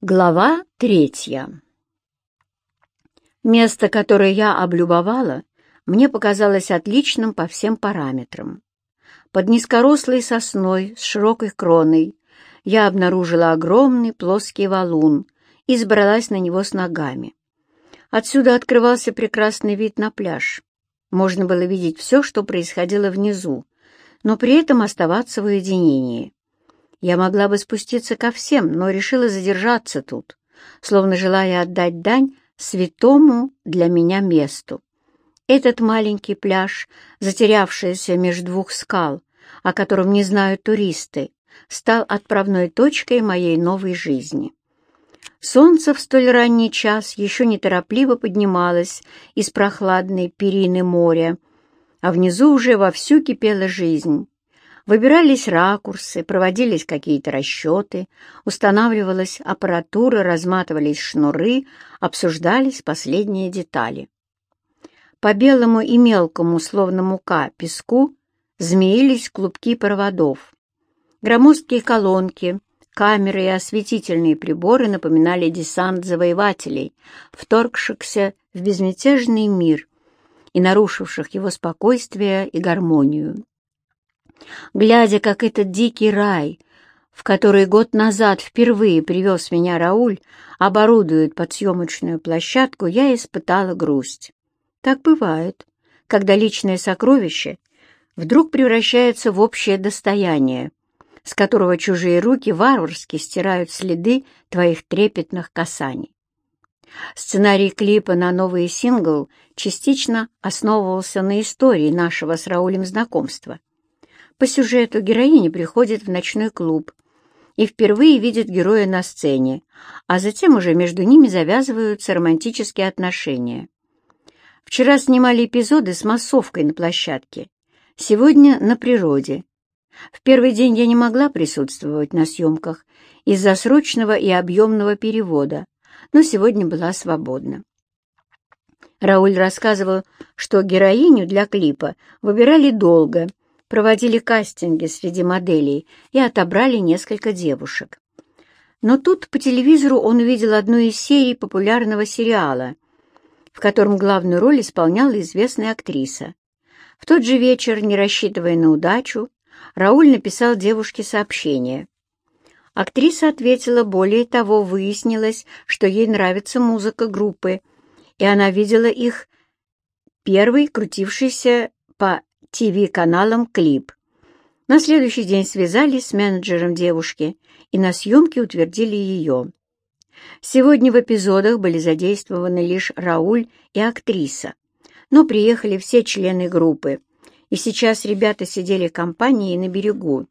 Глава третья Место, которое я облюбовала, мне показалось отличным по всем параметрам. Под низкорослой сосной с широкой кроной я обнаружила огромный плоский валун и сбралась на него с ногами. Отсюда открывался прекрасный вид на пляж. Можно было видеть все, что происходило внизу, но при этом оставаться в уединении. Я могла бы спуститься ко всем, но решила задержаться тут, словно желая отдать дань святому для меня месту. Этот маленький пляж, затерявшийся между двух скал, о котором не знают туристы, стал отправной точкой моей новой жизни. Солнце в столь ранний час еще неторопливо поднималось из прохладной перины моря, а внизу уже вовсю кипела жизнь. Выбирались ракурсы, проводились какие-то расчеты, устанавливалась аппаратура, разматывались шнуры, обсуждались последние детали. По белому и мелкому, словно мука, песку змеились клубки проводов. Громоздкие колонки, камеры и осветительные приборы напоминали десант завоевателей, вторгшихся в безмятежный мир и нарушивших его спокойствие и гармонию глядя, как этот дикий рай, в который год назад впервые привез меня Рауль, оборудует под съемочную площадку, я испытала грусть. Так бывает, когда личное сокровище вдруг превращается в общее достояние, с которого чужие руки варварски стирают следы твоих трепетных касаний. Сценарий клипа на новый сингл частично основывался на истории нашего с Раулем знакомства. По сюжету героиня приходит в ночной клуб и впервые видит героя на сцене, а затем уже между ними завязываются романтические отношения. Вчера снимали эпизоды с массовкой на площадке, сегодня на природе. В первый день я не могла присутствовать на съемках из-за срочного и объемного перевода, но сегодня была свободна. Рауль рассказывал, что героиню для клипа выбирали долго проводили кастинги среди моделей и отобрали несколько девушек. Но тут по телевизору он увидел одну из серий популярного сериала, в котором главную роль исполняла известная актриса. В тот же вечер, не рассчитывая на удачу, Рауль написал девушке сообщение. Актриса ответила, более того, выяснилось, что ей нравится музыка группы, и она видела их первый, крутившийся по ТВ-каналом клип. На следующий день связались с менеджером девушки и на съемке утвердили ее. Сегодня в эпизодах были задействованы лишь Рауль и актриса, но приехали все члены группы, и сейчас ребята сидели компанией на берегу,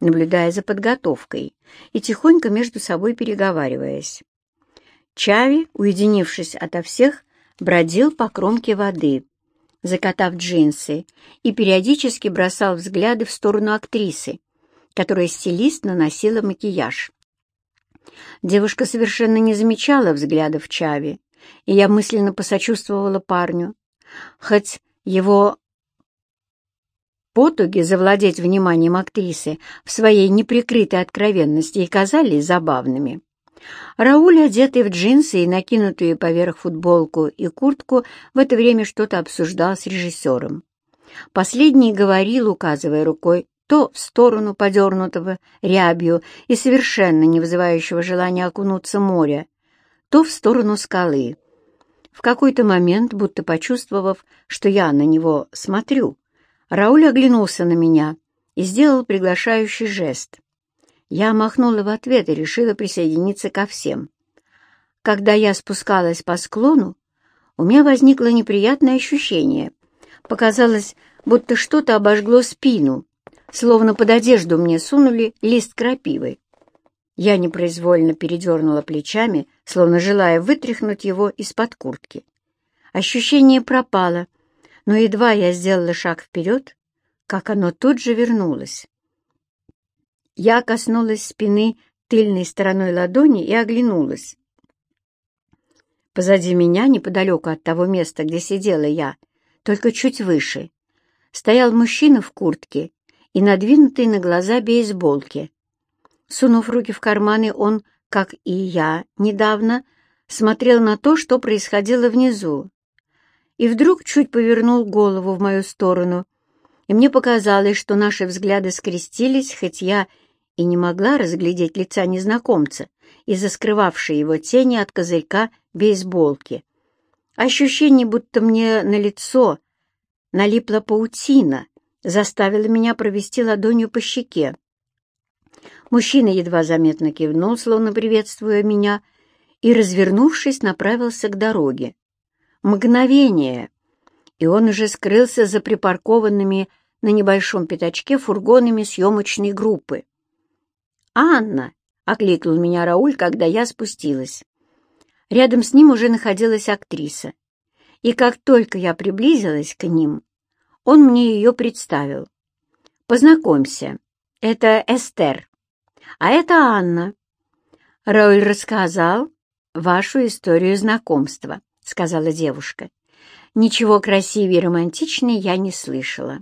наблюдая за подготовкой и тихонько между собой переговариваясь. Чави, уединившись ото всех, бродил по кромке воды, закатав джинсы, и периодически бросал взгляды в сторону актрисы, которая стилист наносила макияж. Девушка совершенно не замечала взглядов Чави, и я мысленно посочувствовала парню. Хоть его потуги завладеть вниманием актрисы в своей неприкрытой откровенности и казались забавными. Рауль, одетый в джинсы и накинутую поверх футболку и куртку, в это время что-то обсуждал с режиссером. Последний говорил, указывая рукой то в сторону подернутого рябью и совершенно не вызывающего желания окунуться моря, то в сторону скалы. В какой-то момент, будто почувствовав, что я на него смотрю, Рауль оглянулся на меня и сделал приглашающий жест. Я махнула в ответ и решила присоединиться ко всем. Когда я спускалась по склону, у меня возникло неприятное ощущение. Показалось, будто что-то обожгло спину, словно под одежду мне сунули лист крапивы. Я непроизвольно передернула плечами, словно желая вытряхнуть его из-под куртки. Ощущение пропало, но едва я сделала шаг вперед, как оно тут же вернулось. Я коснулась спины тыльной стороной ладони и оглянулась. Позади меня, неподалеку от того места, где сидела я, только чуть выше, стоял мужчина в куртке и надвинутой на глаза бейсболке. Сунув руки в карманы, он как и я недавно, смотрел на то, что происходило внизу. И вдруг чуть повернул голову в мою сторону, и мне показалось, что наши взгляды скрестились, хоть я и не могла разглядеть лица незнакомца из-за скрывавшей его тени от козырька бейсболки. Ощущение, будто мне на лицо налипла паутина, заставило меня провести ладонью по щеке. Мужчина едва заметно кивнул, словно приветствуя меня, и, развернувшись, направился к дороге. Мгновение, и он уже скрылся за припаркованными на небольшом пятачке фургонами съемочной группы. «Анна!» — окликнул меня Рауль, когда я спустилась. Рядом с ним уже находилась актриса, и как только я приблизилась к ним, он мне ее представил. «Познакомься, это Эстер, а это Анна». Рауль рассказал вашу историю знакомства, — сказала девушка. Ничего красивее и романтичнее я не слышала.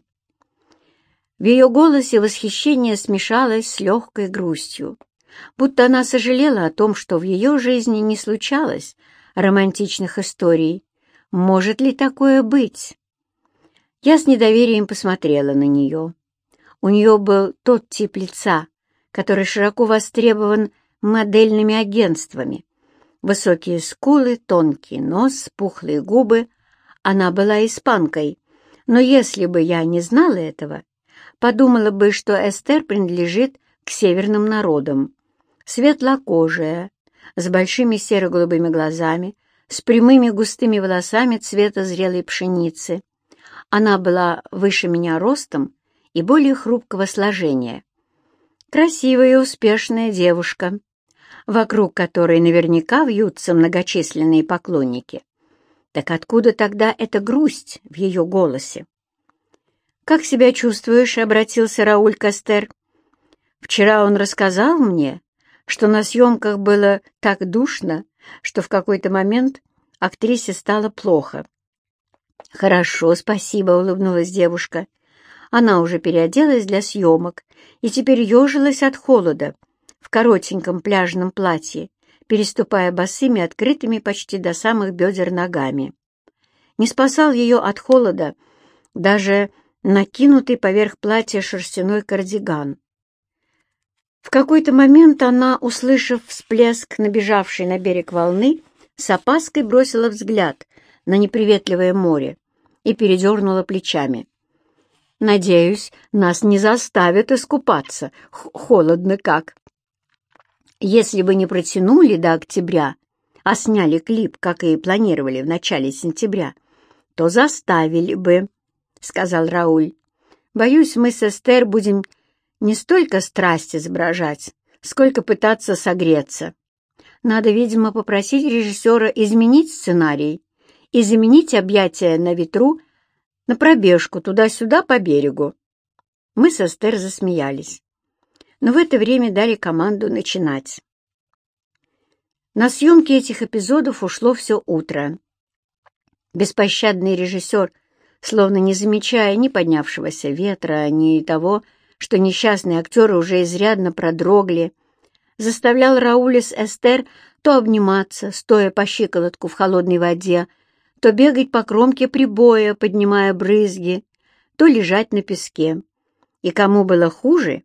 В ее голосе восхищение смешалось с легкой грустью, будто она сожалела о том, что в ее жизни не случалось романтичных историй. Может ли такое быть? Я с недоверием посмотрела на нее. У нее был тот тип лица, который широко востребован модельными агентствами, Высокие скулы, тонкий нос, пухлые губы. Она была испанкой, но если бы я не знала этого, подумала бы, что Эстер принадлежит к северным народам. Светлокожая, с большими серо-голубыми глазами, с прямыми густыми волосами цвета зрелой пшеницы. Она была выше меня ростом и более хрупкого сложения. Красивая и успешная девушка, вокруг которой наверняка вьются многочисленные поклонники. Так откуда тогда эта грусть в ее голосе? «Как себя чувствуешь?» — обратился Рауль Кастер. «Вчера он рассказал мне, что на съемках было так душно, что в какой-то момент актрисе стало плохо». «Хорошо, спасибо», — улыбнулась девушка. Она уже переоделась для съемок и теперь ежилась от холода, в коротеньком пляжном платье, переступая босыми, открытыми почти до самых бедер ногами. Не спасал ее от холода даже накинутый поверх платья шерстяной кардиган. В какой-то момент она, услышав всплеск набежавшей на берег волны, с опаской бросила взгляд на неприветливое море и передернула плечами. «Надеюсь, нас не заставят искупаться. Х Холодно как!» Если бы не протянули до октября, а сняли клип, как и планировали в начале сентября, то заставили бы, — сказал Рауль. Боюсь, мы с Эстер будем не столько страсть изображать, сколько пытаться согреться. Надо, видимо, попросить режиссера изменить сценарий и заменить объятия на ветру на пробежку туда-сюда по берегу. Мы с Эстер засмеялись но в это время дали команду начинать. На съемки этих эпизодов ушло все утро. Беспощадный режиссер, словно не замечая ни поднявшегося ветра, ни того, что несчастные актеры уже изрядно продрогли, заставлял Рауля Эстер то обниматься, стоя по щиколотку в холодной воде, то бегать по кромке прибоя, поднимая брызги, то лежать на песке. И кому было хуже,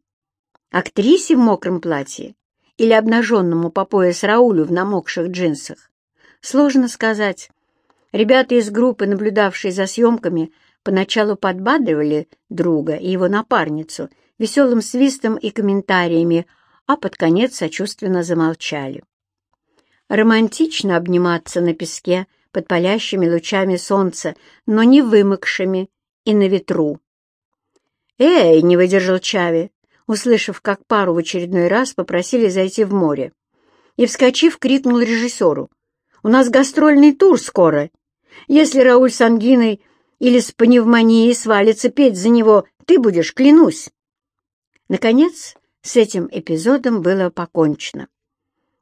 Актрисе в мокром платье или обнаженному по пояс Раулю в намокших джинсах? Сложно сказать. Ребята из группы, наблюдавшие за съемками, поначалу подбадривали друга и его напарницу веселым свистом и комментариями, а под конец сочувственно замолчали. Романтично обниматься на песке под палящими лучами солнца, но не вымокшими и на ветру. «Эй!» — не выдержал Чави услышав, как пару в очередной раз попросили зайти в море. И, вскочив, крикнул режиссеру. «У нас гастрольный тур скоро. Если Рауль с ангиной или с пневмонией свалится петь за него, ты будешь, клянусь!» Наконец, с этим эпизодом было покончено.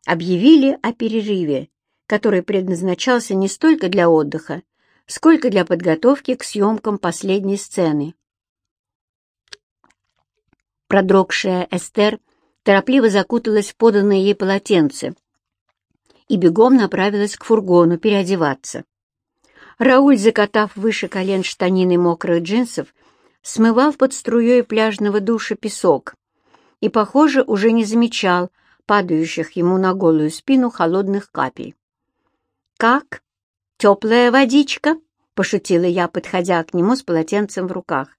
Объявили о перерыве, который предназначался не столько для отдыха, сколько для подготовки к съемкам последней сцены. Продрогшая Эстер торопливо закуталась в поданное ей полотенце и бегом направилась к фургону переодеваться. Рауль, закатав выше колен штанины мокрых джинсов, смывал под струей пляжного душа песок и, похоже, уже не замечал падающих ему на голую спину холодных капель. «Как? Теплая водичка?» — пошутила я, подходя к нему с полотенцем в руках.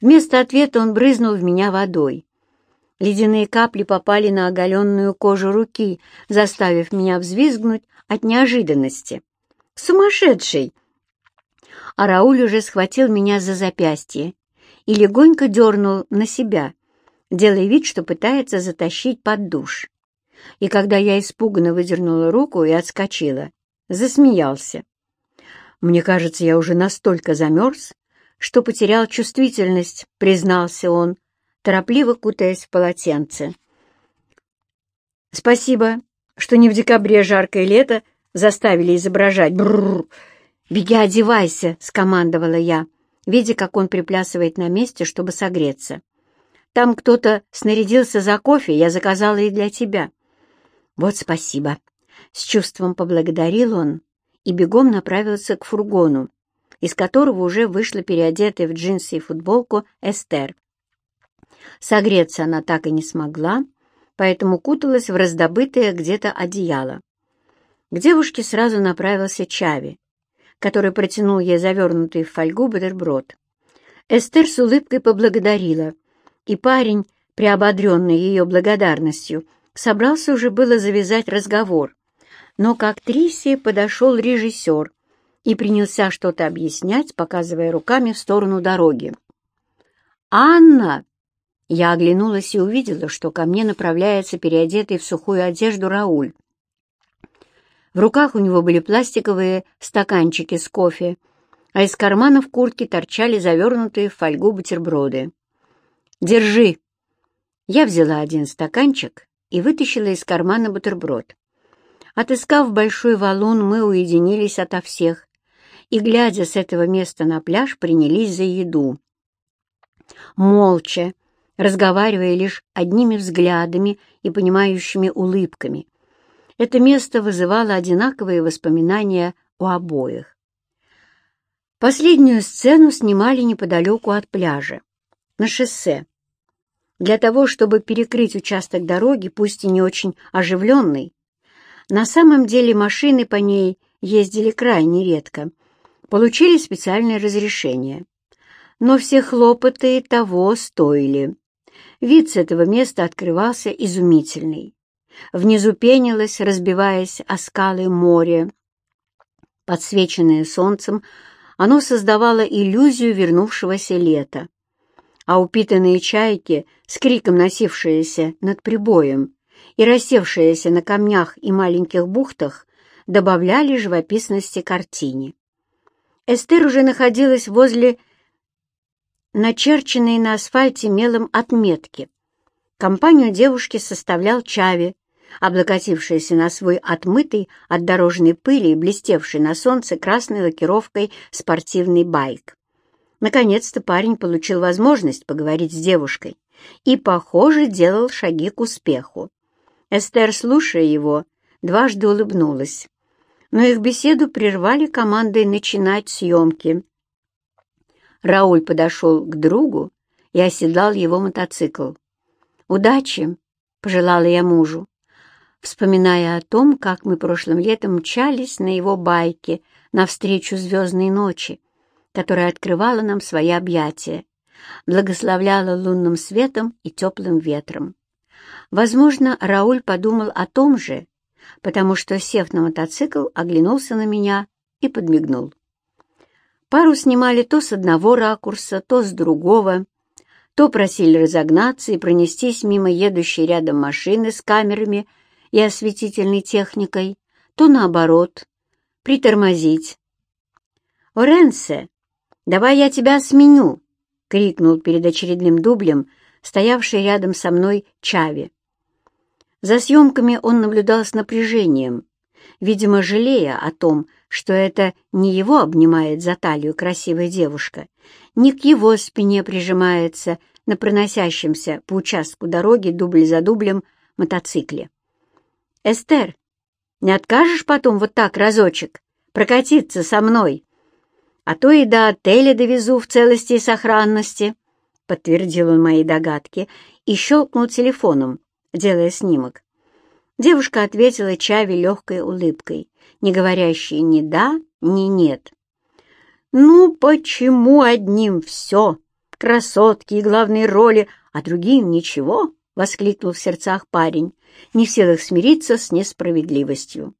Вместо ответа он брызнул в меня водой. Ледяные капли попали на оголенную кожу руки, заставив меня взвизгнуть от неожиданности. «Сумасшедший!» А Рауль уже схватил меня за запястье и легонько дернул на себя, делая вид, что пытается затащить под душ. И когда я испуганно выдернула руку и отскочила, засмеялся. «Мне кажется, я уже настолько замерз, что потерял чувствительность», — признался он, торопливо кутаясь в полотенце. «Спасибо, что не в декабре жаркое лето заставили изображать. Бррр! Беги, одевайся!» — скомандовала я, видя, как он приплясывает на месте, чтобы согреться. «Там кто-то снарядился за кофе, я заказала и для тебя». «Вот спасибо!» — с чувством поблагодарил он и бегом направился к фургону, из которого уже вышла переодетая в джинсы и футболку Эстер. Согреться она так и не смогла, поэтому куталась в раздобытое где-то одеяло. К девушке сразу направился Чави, который протянул ей завернутый в фольгу бутерброд. Эстер с улыбкой поблагодарила, и парень, приободренный ее благодарностью, собрался уже было завязать разговор, но к актрисе подошел режиссер и принялся что-то объяснять, показывая руками в сторону дороги. «Анна!» Я оглянулась и увидела, что ко мне направляется переодетый в сухую одежду Рауль. В руках у него были пластиковые стаканчики с кофе, а из карманов куртки торчали завернутые в фольгу бутерброды. «Держи!» Я взяла один стаканчик и вытащила из кармана бутерброд. Отыскав большой валун, мы уединились ото всех и, глядя с этого места на пляж, принялись за еду. Молча, разговаривая лишь одними взглядами и понимающими улыбками. Это место вызывало одинаковые воспоминания у обоих. Последнюю сцену снимали неподалеку от пляжа, на шоссе. Для того, чтобы перекрыть участок дороги, пусть и не очень оживленный, на самом деле машины по ней ездили крайне редко, получили специальное разрешение. Но все хлопоты того стоили. Вид с этого места открывался изумительный. Внизу пенилось, разбиваясь о скалы море. Подсвеченное солнцем, оно создавало иллюзию вернувшегося лета. А упитанные чайки, с криком носившиеся над прибоем и рассевшиеся на камнях и маленьких бухтах, добавляли живописности картине. Эстер уже находилась возле начерченные на асфальте мелом отметки. Компанию девушки составлял Чави, облокотившийся на свой отмытый от дорожной пыли и блестевший на солнце красной лакировкой спортивный байк. Наконец-то парень получил возможность поговорить с девушкой и, похоже, делал шаги к успеху. Эстер, слушая его, дважды улыбнулась. Но их беседу прервали командой начинать съемки. Рауль подошел к другу и оседлал его мотоцикл. «Удачи!» — пожелала я мужу, вспоминая о том, как мы прошлым летом мчались на его байке навстречу звездной ночи, которая открывала нам свои объятия, благословляла лунным светом и теплым ветром. Возможно, Рауль подумал о том же, потому что, сев на мотоцикл, оглянулся на меня и подмигнул. Пару снимали то с одного ракурса, то с другого, то просили разогнаться и пронестись мимо едущей рядом машины с камерами и осветительной техникой, то наоборот, притормозить. «Оренсе, давай я тебя сменю!» — крикнул перед очередным дублем, стоявший рядом со мной Чави. За съемками он наблюдал с напряжением, видимо, жалея о том, что это не его обнимает за талию красивая девушка, не к его спине прижимается на проносящемся по участку дороги дубль за дублем мотоцикле. «Эстер, не откажешь потом вот так разочек прокатиться со мной? А то и до отеля довезу в целости и сохранности», — подтвердил он мои догадки и щелкнул телефоном, делая снимок. Девушка ответила Чави легкой улыбкой, не говорящей ни «да», ни «нет». «Ну, почему одним все? Красотки и главные роли, а другим ничего?» — воскликнул в сердцах парень, не в силах смириться с несправедливостью.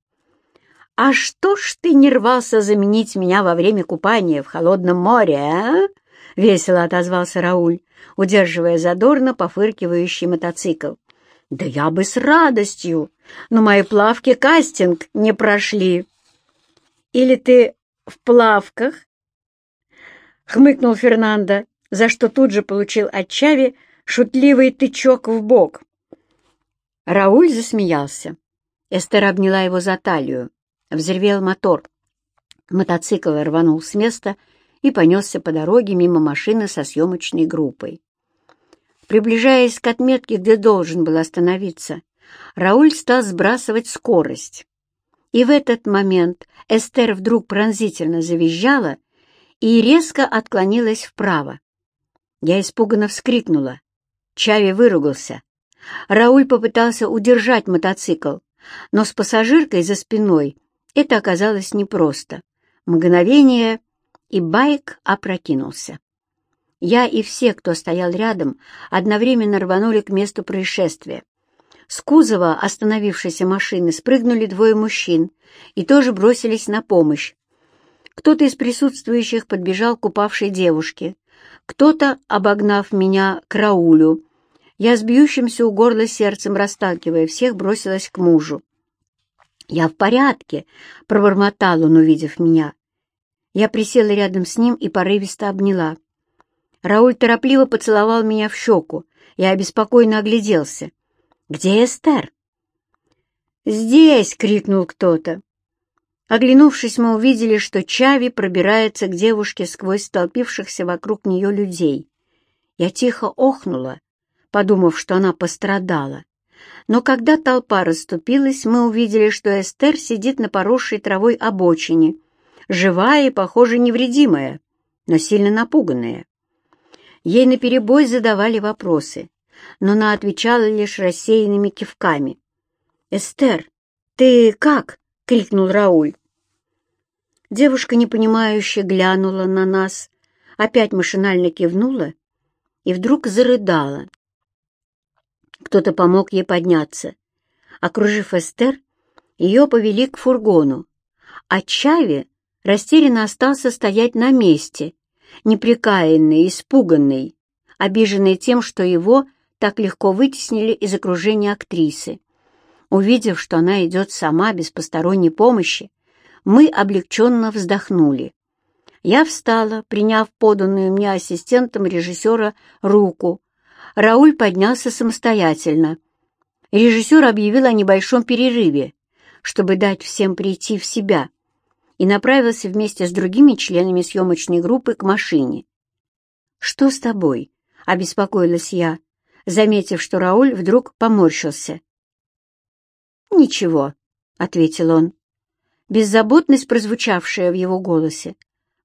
«А что ж ты не рвался заменить меня во время купания в холодном море, а?» — весело отозвался Рауль, удерживая задорно пофыркивающий мотоцикл. «Да я бы с радостью, но мои плавки кастинг не прошли». «Или ты в плавках?» — хмыкнул Фернандо, за что тут же получил от Чави шутливый тычок в бок. Рауль засмеялся. Эстер обняла его за талию. Взревел мотор. Мотоцикл рванул с места и понесся по дороге мимо машины со съемочной группой. Приближаясь к отметке, где должен был остановиться, Рауль стал сбрасывать скорость. И в этот момент Эстер вдруг пронзительно завизжала и резко отклонилась вправо. Я испуганно вскрикнула. Чави выругался. Рауль попытался удержать мотоцикл, но с пассажиркой за спиной это оказалось непросто. Мгновение, и байк опрокинулся. Я и все, кто стоял рядом, одновременно рванули к месту происшествия. С кузова остановившейся машины спрыгнули двое мужчин и тоже бросились на помощь. Кто-то из присутствующих подбежал к упавшей девушке, кто-то, обогнав меня к Раулю. Я с бьющимся у горла сердцем, расталкивая всех, бросилась к мужу. «Я в порядке», — пробормотал он, увидев меня. Я присела рядом с ним и порывисто обняла. Рауль торопливо поцеловал меня в щеку. Я обеспокоенно огляделся. «Где Эстер?» «Здесь!» — крикнул кто-то. Оглянувшись, мы увидели, что Чави пробирается к девушке сквозь столпившихся вокруг нее людей. Я тихо охнула, подумав, что она пострадала. Но когда толпа расступилась, мы увидели, что Эстер сидит на поросшей травой обочине, живая и, похоже, невредимая, но сильно напуганная. Ей наперебой задавали вопросы, но она отвечала лишь рассеянными кивками. «Эстер, ты как?» — крикнул Рауль. Девушка, непонимающе, глянула на нас, опять машинально кивнула и вдруг зарыдала. Кто-то помог ей подняться. Окружив Эстер, ее повели к фургону, а Чави растерянно остался стоять на месте, неприкаянный, испуганный, обиженный тем, что его так легко вытеснили из окружения актрисы. Увидев, что она идет сама, без посторонней помощи, мы облегченно вздохнули. Я встала, приняв поданную мне ассистентом режиссера руку. Рауль поднялся самостоятельно. Режиссер объявил о небольшом перерыве, чтобы дать всем прийти в себя, и направился вместе с другими членами съемочной группы к машине. «Что с тобой?» — обеспокоилась я, заметив, что Рауль вдруг поморщился. «Ничего», — ответил он. Беззаботность, прозвучавшая в его голосе,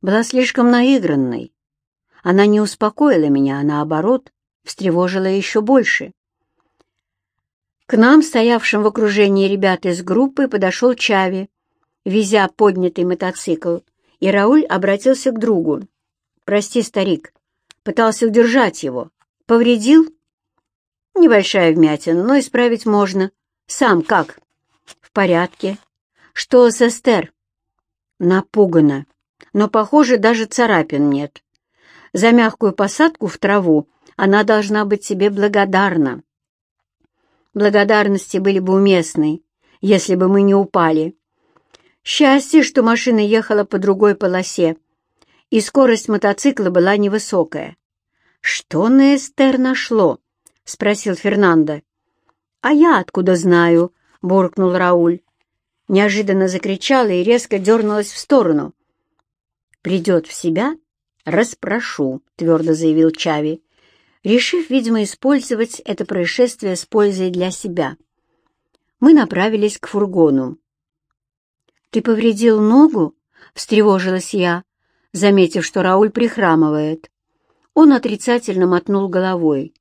была слишком наигранной. Она не успокоила меня, а наоборот, встревожила еще больше. К нам, стоявшим в окружении ребят из группы, подошел Чави, везя поднятый мотоцикл, и Рауль обратился к другу. «Прости, старик, пытался удержать его. Повредил?» «Небольшая вмятина, но исправить можно. Сам как?» «В порядке. Что с Эстер?» «Напугана, но, похоже, даже царапин нет. За мягкую посадку в траву она должна быть себе благодарна. Благодарности были бы уместны, если бы мы не упали. Счастье, что машина ехала по другой полосе, и скорость мотоцикла была невысокая. «Что на Эстер нашло?» — спросил Фернандо. «А я откуда знаю?» — буркнул Рауль неожиданно закричала и резко дернулась в сторону. «Придет в себя? Распрошу», — твердо заявил Чави. решив, видимо, использовать это происшествие с пользой для себя. Мы направились к фургону. «Ты повредил ногу?» — встревожилась я, заметив, что Рауль прихрамывает. Он отрицательно мотнул головой,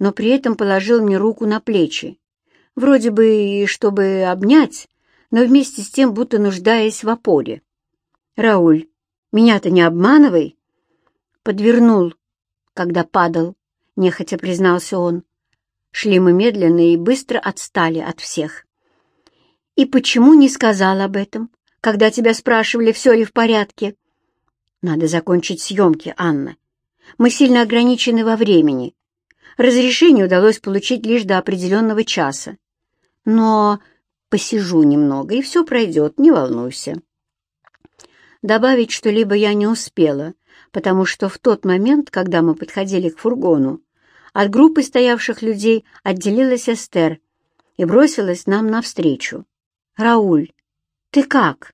но при этом положил мне руку на плечи, вроде бы и чтобы обнять, но вместе с тем будто нуждаясь в опоре. «Рауль, меня-то не обманывай!» «Подвернул, когда падал», — нехотя признался он. Шли мы медленно и быстро отстали от всех. «И почему не сказал об этом, когда тебя спрашивали, все ли в порядке?» «Надо закончить съемки, Анна. Мы сильно ограничены во времени. Разрешение удалось получить лишь до определенного часа. Но посижу немного, и все пройдет, не волнуйся». Добавить что-либо я не успела, потому что в тот момент, когда мы подходили к фургону, от группы стоявших людей отделилась Эстер и бросилась нам навстречу. «Рауль, ты как?»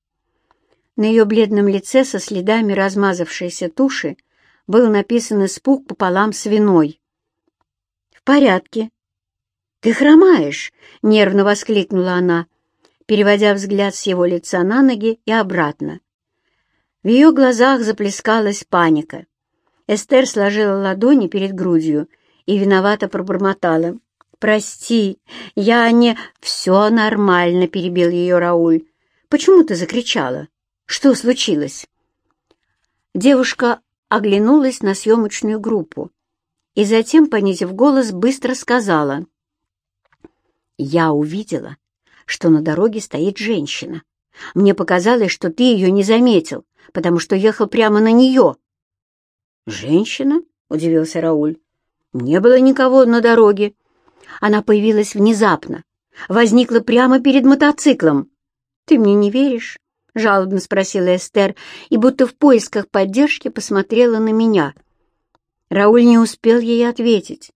На ее бледном лице со следами размазавшейся туши был написан испуг пополам с виной. «В порядке». «Ты хромаешь!» — нервно воскликнула она, переводя взгляд с его лица на ноги и обратно. В ее глазах заплескалась паника. Эстер сложила ладони перед грудью и виновато пробормотала. «Прости, я не...» «Все нормально», — перебил ее Рауль. «Почему ты закричала? Что случилось?» Девушка оглянулась на съемочную группу и затем, понизив голос, быстро сказала. «Я увидела, что на дороге стоит женщина. Мне показалось, что ты ее не заметил потому что ехал прямо на нее. «Женщина?» — удивился Рауль. «Не было никого на дороге. Она появилась внезапно, возникла прямо перед мотоциклом. Ты мне не веришь?» — жалобно спросила Эстер и будто в поисках поддержки посмотрела на меня. Рауль не успел ей ответить,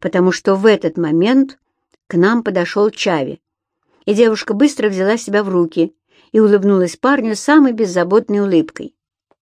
потому что в этот момент к нам подошел Чави, и девушка быстро взяла себя в руки и улыбнулась парню самой беззаботной улыбкой.